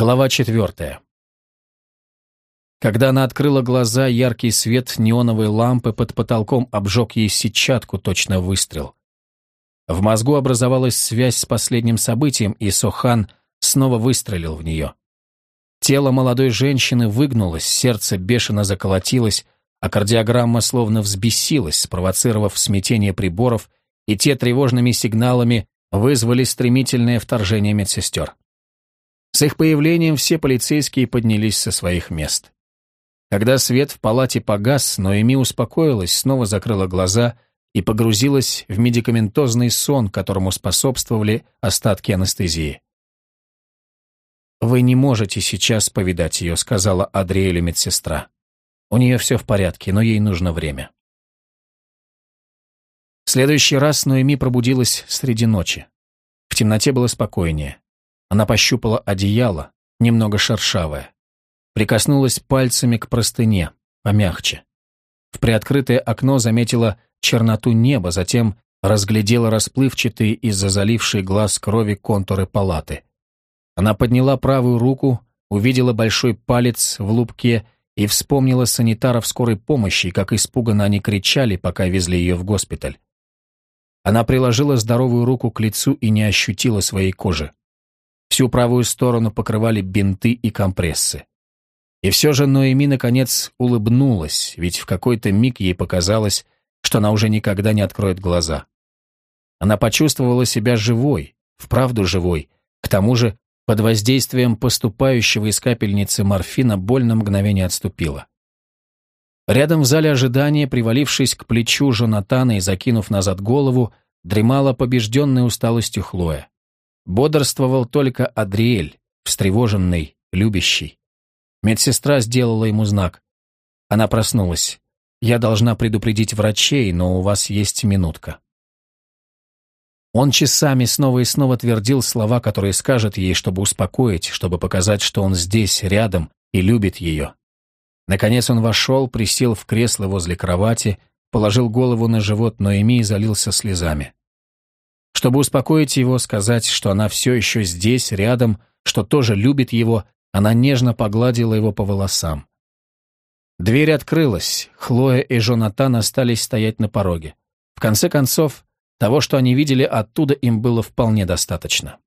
Глава четвертая. Когда она открыла глаза, яркий свет неоновой лампы под потолком обжег ей сетчатку, точно выстрел. В мозгу образовалась связь с последним событием, и Сохан снова выстрелил в нее. Тело молодой женщины выгнулось, сердце бешено заколотилось, а кардиограмма словно взбесилась, спровоцировав смятение приборов, и те тревожными сигналами вызвали стремительное вторжение медсестер. С их появлением все полицейские поднялись со своих мест. Когда свет в палате погас, Ноэми успокоилась, снова закрыла глаза и погрузилась в медикаментозный сон, которому способствовали остатки анестезии. «Вы не можете сейчас повидать ее», — сказала Адриэлю медсестра. «У нее все в порядке, но ей нужно время». В следующий раз Ноэми пробудилась среди ночи. В темноте было спокойнее. Она пощупала одеяло, немного шершавое. Прикоснулась пальцами к простыне, помягче. В приоткрытое окно заметила черноту неба, затем разглядела расплывчатые из-за залившей глаз крови контуры палаты. Она подняла правую руку, увидела большой палец в лупке и вспомнила санитаров скорой помощи, как испуганно они кричали, пока везли ее в госпиталь. Она приложила здоровую руку к лицу и не ощутила своей кожи. Всю правую сторону покрывали бинты и компрессы. И все же Ноэми наконец улыбнулась, ведь в какой-то миг ей показалось, что она уже никогда не откроет глаза. Она почувствовала себя живой, вправду живой, к тому же под воздействием поступающего из капельницы морфина боль на мгновение отступила. Рядом в зале ожидания, привалившись к плечу Жонатана и закинув назад голову, дремала побежденной усталостью Хлоя. Бодрствовал только Адриэль, встревоженный, любящий. Медсестра сделала ему знак. Она проснулась. «Я должна предупредить врачей, но у вас есть минутка». Он часами снова и снова твердил слова, которые скажет ей, чтобы успокоить, чтобы показать, что он здесь, рядом, и любит ее. Наконец он вошел, присел в кресло возле кровати, положил голову на живот Ноэми и залился слезами. Чтобы успокоить его, сказать, что она все еще здесь, рядом, что тоже любит его, она нежно погладила его по волосам. Дверь открылась, Хлоя и Жонатан остались стоять на пороге. В конце концов, того, что они видели оттуда, им было вполне достаточно.